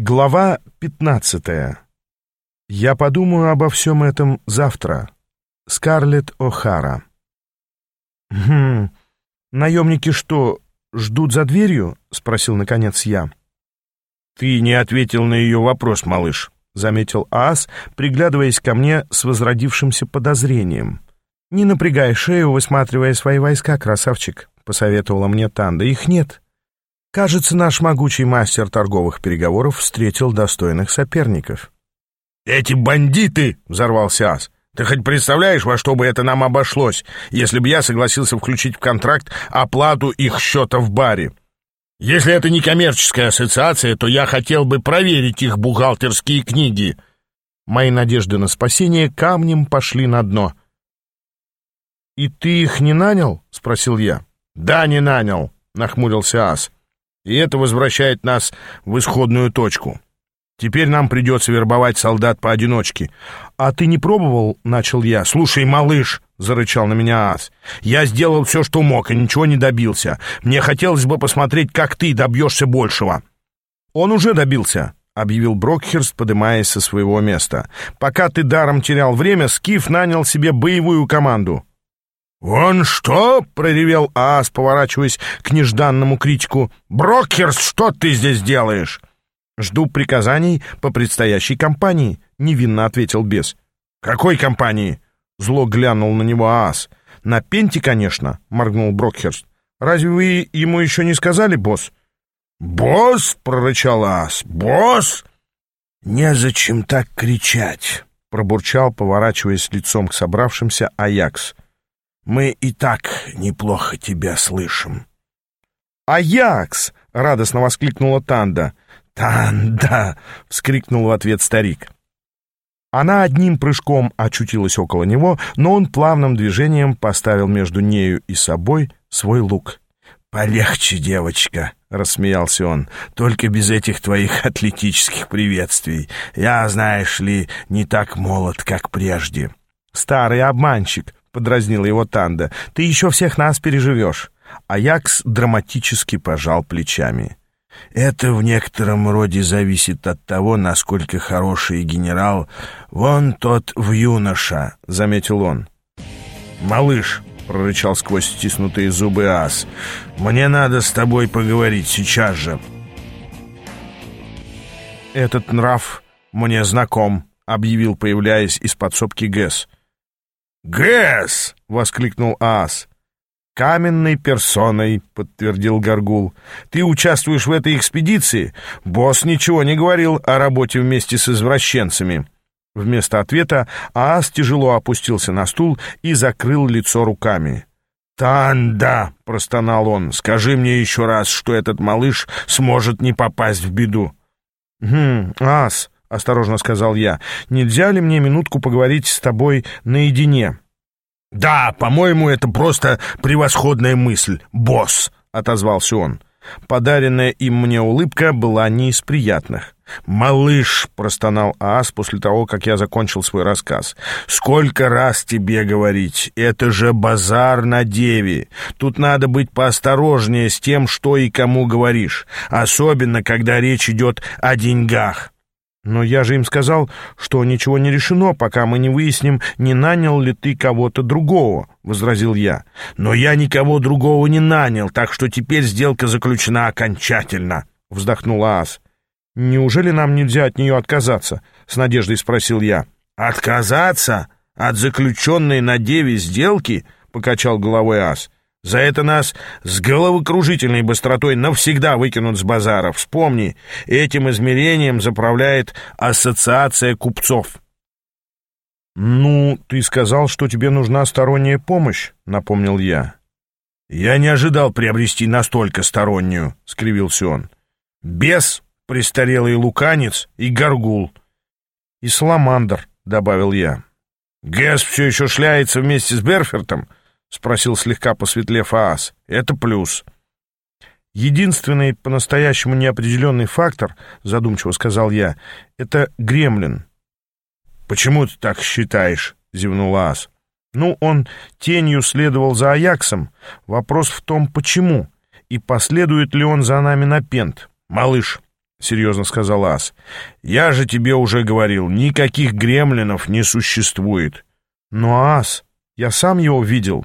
Глава 15. Я подумаю обо всем этом завтра. Скарлетт О'Хара. «Хм, наемники что, ждут за дверью?» — спросил, наконец, я. «Ты не ответил на ее вопрос, малыш», — заметил Аас, приглядываясь ко мне с возродившимся подозрением. «Не напрягай шею, высматривая свои войска, красавчик», — посоветовала мне Танда. «Их нет». Кажется, наш могучий мастер торговых переговоров встретил достойных соперников. «Эти бандиты!» — взорвался Ас. «Ты хоть представляешь, во что бы это нам обошлось, если бы я согласился включить в контракт оплату их счета в баре? Если это не коммерческая ассоциация, то я хотел бы проверить их бухгалтерские книги». Мои надежды на спасение камнем пошли на дно. «И ты их не нанял?» — спросил я. «Да, не нанял», — нахмурился Ас. И это возвращает нас в исходную точку. Теперь нам придется вербовать солдат поодиночке. А ты не пробовал, — начал я. Слушай, малыш, — зарычал на меня Ас, — я сделал все, что мог, и ничего не добился. Мне хотелось бы посмотреть, как ты добьешься большего. Он уже добился, — объявил Брокхерст, подымаясь со своего места. «Пока ты даром терял время, Скиф нанял себе боевую команду». «Он что?» — проревел Аас, поворачиваясь к нежданному критику. «Брокерс, что ты здесь делаешь?» «Жду приказаний по предстоящей кампании», — невинно ответил бес. «Какой кампании?» — зло глянул на него Аас. «На пенте, конечно», — моргнул Брокхерст. «Разве вы ему еще не сказали, босс?» «Босс!» — прорычал Аас. «Босс!» «Незачем так кричать», — пробурчал, поворачиваясь лицом к собравшимся Аякс. Мы и так неплохо тебя слышим». «Аякс!» — радостно воскликнула Танда. «Танда!» — вскрикнул в ответ старик. Она одним прыжком очутилась около него, но он плавным движением поставил между нею и собой свой лук. «Полегче, девочка!» — рассмеялся он. «Только без этих твоих атлетических приветствий. Я, знаешь ли, не так молод, как прежде». «Старый обманщик!» — подразнила его Танда. «Ты еще всех нас переживешь». Аякс драматически пожал плечами. «Это в некотором роде зависит от того, насколько хороший генерал вон тот в юноша», — заметил он. «Малыш», — прорычал сквозь стиснутые зубы ас, — «мне надо с тобой поговорить сейчас же». «Этот нрав мне знаком», — объявил, появляясь из подсобки Гэс. «Гэс!» — воскликнул Аас. «Каменной персоной», — подтвердил Гаргул. «Ты участвуешь в этой экспедиции? Босс ничего не говорил о работе вместе с извращенцами». Вместо ответа Аас тяжело опустился на стул и закрыл лицо руками. «Танда!» — простонал он. «Скажи мне еще раз, что этот малыш сможет не попасть в беду». «Хм, Аас, — осторожно сказал я. «Нельзя ли мне минутку поговорить с тобой наедине?» «Да, по-моему, это просто превосходная мысль, босс», — отозвался он. Подаренная им мне улыбка была не из приятных. «Малыш», — простонал Ас после того, как я закончил свой рассказ, — «сколько раз тебе говорить? Это же базар на деве. Тут надо быть поосторожнее с тем, что и кому говоришь, особенно, когда речь идет о деньгах». «Но я же им сказал, что ничего не решено, пока мы не выясним, не нанял ли ты кого-то другого», — возразил я. «Но я никого другого не нанял, так что теперь сделка заключена окончательно», — вздохнул Аас. «Неужели нам нельзя от нее отказаться?» — с надеждой спросил я. «Отказаться? От заключенной на деве сделки?» — покачал головой Ас. За это нас с головокружительной быстротой навсегда выкинут с базара. Вспомни, этим измерением заправляет ассоциация купцов. «Ну, ты сказал, что тебе нужна сторонняя помощь», — напомнил я. «Я не ожидал приобрести настолько стороннюю», — скривился он. «Бес, престарелый луканец и горгул». «И саламандр», — добавил я. «Гэс все еще шляется вместе с Берфертом», — спросил слегка посветлев Аас. «Это плюс». «Единственный по-настоящему неопределенный фактор, — задумчиво сказал я, — это гремлин». «Почему ты так считаешь?» — зевнул Аас. «Ну, он тенью следовал за Аяксом. Вопрос в том, почему, и последует ли он за нами на пент. Малыш, — серьезно сказал Ас. «Я же тебе уже говорил, никаких гремлинов не существует». «Но, Ас, я сам его видел».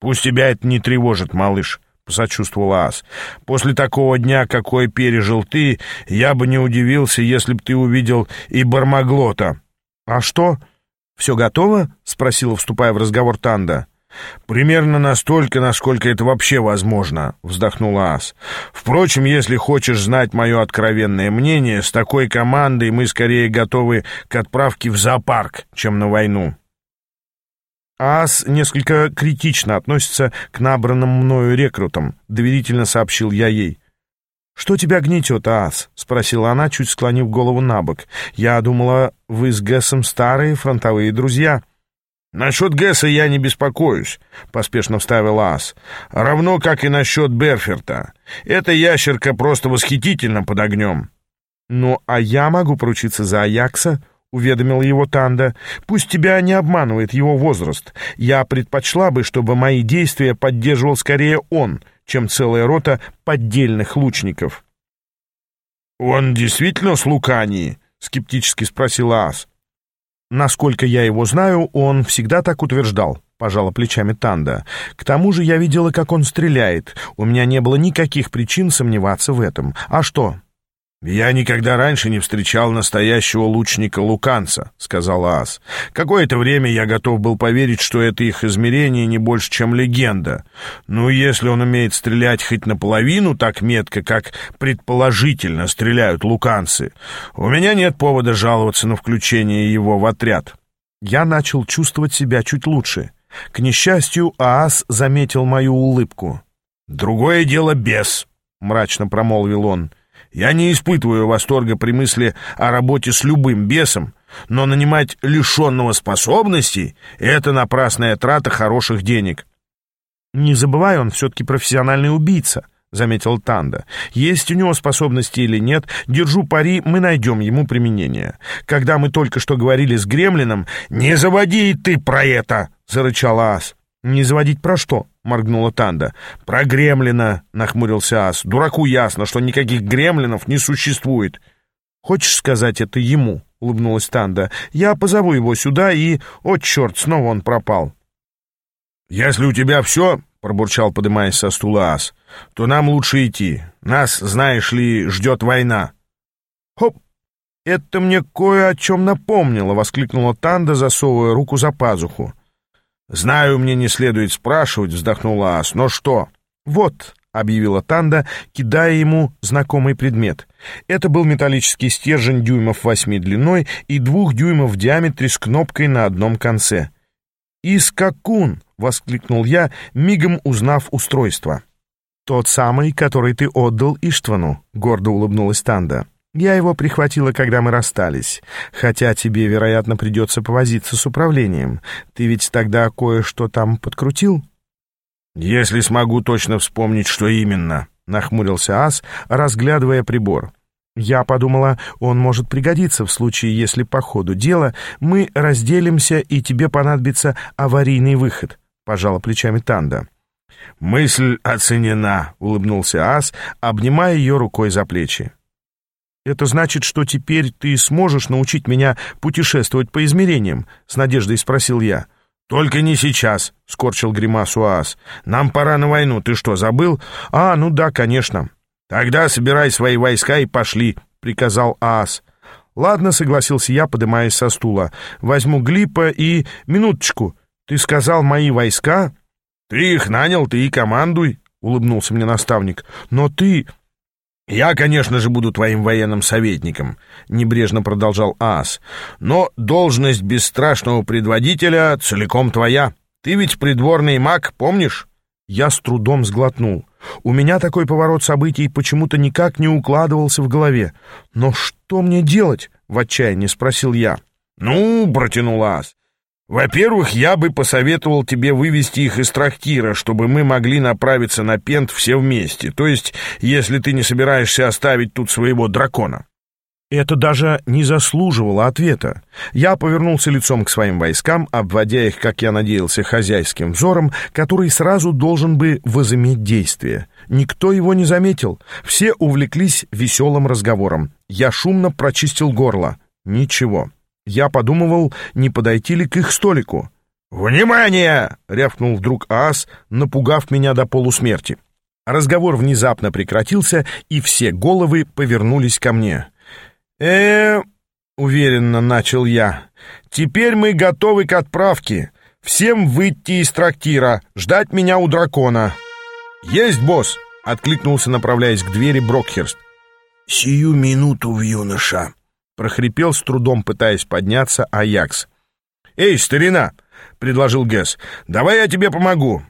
«Пусть тебя это не тревожит, малыш», — посочувствовал Ас. «После такого дня, какой пережил ты, я бы не удивился, если б ты увидел и Бармаглота». «А что, все готово?» — спросила, вступая в разговор Танда. «Примерно настолько, насколько это вообще возможно», — вздохнула Ас. «Впрочем, если хочешь знать мое откровенное мнение, с такой командой мы скорее готовы к отправке в зоопарк, чем на войну». Ас несколько критично относится к набранным мною рекрутам, доверительно сообщил я ей. «Что тебя гнетет, Ас?» — спросила она, чуть склонив голову на бок. «Я думала, вы с Гэсом старые фронтовые друзья». «Насчет Гэса я не беспокоюсь», — поспешно вставил Ас. «Равно, как и насчет Берферта. Эта ящерка просто восхитительна под огнем». «Ну, а я могу поручиться за Аякса?» — уведомил его Танда. «Пусть тебя не обманывает его возраст. Я предпочла бы, чтобы мои действия поддерживал скорее он, чем целая рота поддельных лучников». «Он действительно с Лукании?» — скептически спросил Ас. Насколько я его знаю, он всегда так утверждал, пожала плечами Танда. К тому же я видела, как он стреляет. У меня не было никаких причин сомневаться в этом. А что? «Я никогда раньше не встречал настоящего лучника-луканца», — сказал Ас. «Какое-то время я готов был поверить, что это их измерение не больше, чем легенда. Ну, если он умеет стрелять хоть наполовину так метко, как предположительно стреляют луканцы, у меня нет повода жаловаться на включение его в отряд». Я начал чувствовать себя чуть лучше. К несчастью, Аас заметил мою улыбку. «Другое дело бес», — мрачно промолвил он. Я не испытываю восторга при мысли о работе с любым бесом, но нанимать лишенного способностей — это напрасная трата хороших денег. «Не забывай, он все-таки профессиональный убийца», — заметил Танда. «Есть у него способности или нет, держу пари, мы найдем ему применение. Когда мы только что говорили с Гремлином...» «Не заводи ты про это!» — зарычал Ас. «Не заводить про что?» — моргнула Танда. «Про гремлина!» — нахмурился Ас. «Дураку ясно, что никаких гремлинов не существует». «Хочешь сказать это ему?» — улыбнулась Танда. «Я позову его сюда и... О, черт, снова он пропал». «Если у тебя все...» — пробурчал, подымаясь со стула Ас, — то нам лучше идти. Нас, знаешь ли, ждет война. «Хоп! Это мне кое о чем напомнило!» — воскликнула Танда, засовывая руку за пазуху. «Знаю, мне не следует спрашивать», — вздохнула Ас. «Но что?» «Вот», — объявила Танда, кидая ему знакомый предмет. Это был металлический стержень дюймов восьми длиной и двух дюймов в диаметре с кнопкой на одном конце. «Искакун!» — воскликнул я, мигом узнав устройство. «Тот самый, который ты отдал Иштвану», — гордо улыбнулась Танда. Я его прихватила, когда мы расстались. Хотя тебе, вероятно, придется повозиться с управлением. Ты ведь тогда кое-что там подкрутил?» «Если смогу точно вспомнить, что именно», — нахмурился Ас, разглядывая прибор. Я подумала, он может пригодиться в случае, если по ходу дела мы разделимся и тебе понадобится аварийный выход, — пожала плечами Танда. «Мысль оценена», — улыбнулся Ас, обнимая ее рукой за плечи. «Это значит, что теперь ты сможешь научить меня путешествовать по измерениям?» — с надеждой спросил я. «Только не сейчас», — скорчил гримасу Аас. «Нам пора на войну, ты что, забыл?» «А, ну да, конечно». «Тогда собирай свои войска и пошли», — приказал Аас. «Ладно», — согласился я, поднимаясь со стула. «Возьму Глипа и... Минуточку, ты сказал мои войска?» «Ты их нанял, ты и командуй», — улыбнулся мне наставник. «Но ты...» «Я, конечно же, буду твоим военным советником», — небрежно продолжал Аас. «Но должность бесстрашного предводителя целиком твоя. Ты ведь придворный маг, помнишь?» Я с трудом сглотнул. У меня такой поворот событий почему-то никак не укладывался в голове. «Но что мне делать?» — в отчаянии спросил я. «Ну, — протянул Ас, во-первых, я бы посоветовал тебе вывести их из трактира, чтобы мы могли направиться на Пент все вместе, то есть, если ты не собираешься оставить тут своего дракона. Это даже не заслуживало ответа. Я повернулся лицом к своим войскам, обводя их, как я надеялся, хозяйским взором, который сразу должен бы возыметь действие. Никто его не заметил. Все увлеклись веселым разговором. Я шумно прочистил горло. Ничего. Я подумывал, не подойти ли к их столику. «Внимание!» — рявкнул вдруг Аас, напугав меня до полусмерти. Разговор внезапно прекратился, и все головы повернулись ко мне э уверенно начал я. «Теперь мы готовы к отправке. Всем выйти из трактира, ждать меня у дракона». «Есть, босс!» — откликнулся, направляясь к двери Брокхерст. «Сию минуту юноша!» — прохрипел с трудом, пытаясь подняться Аякс. «Эй, старина!» — предложил Гэс. «Давай я тебе помогу».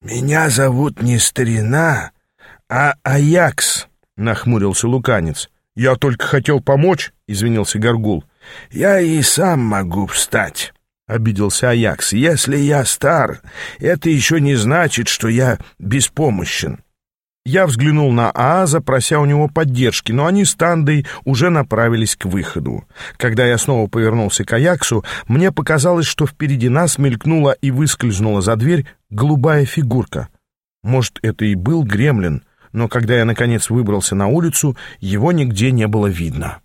«Меня зовут не старина, а Аякс», — нахмурился луканец. «Я только хотел помочь», — извинился Горгул. «Я и сам могу встать», — обиделся Аякс. «Если я стар, это еще не значит, что я беспомощен». Я взглянул на Ааза, прося у него поддержки, но они с Тандой уже направились к выходу. Когда я снова повернулся к Аяксу, мне показалось, что впереди нас мелькнула и выскользнула за дверь голубая фигурка. Может, это и был гремлин — но когда я, наконец, выбрался на улицу, его нигде не было видно.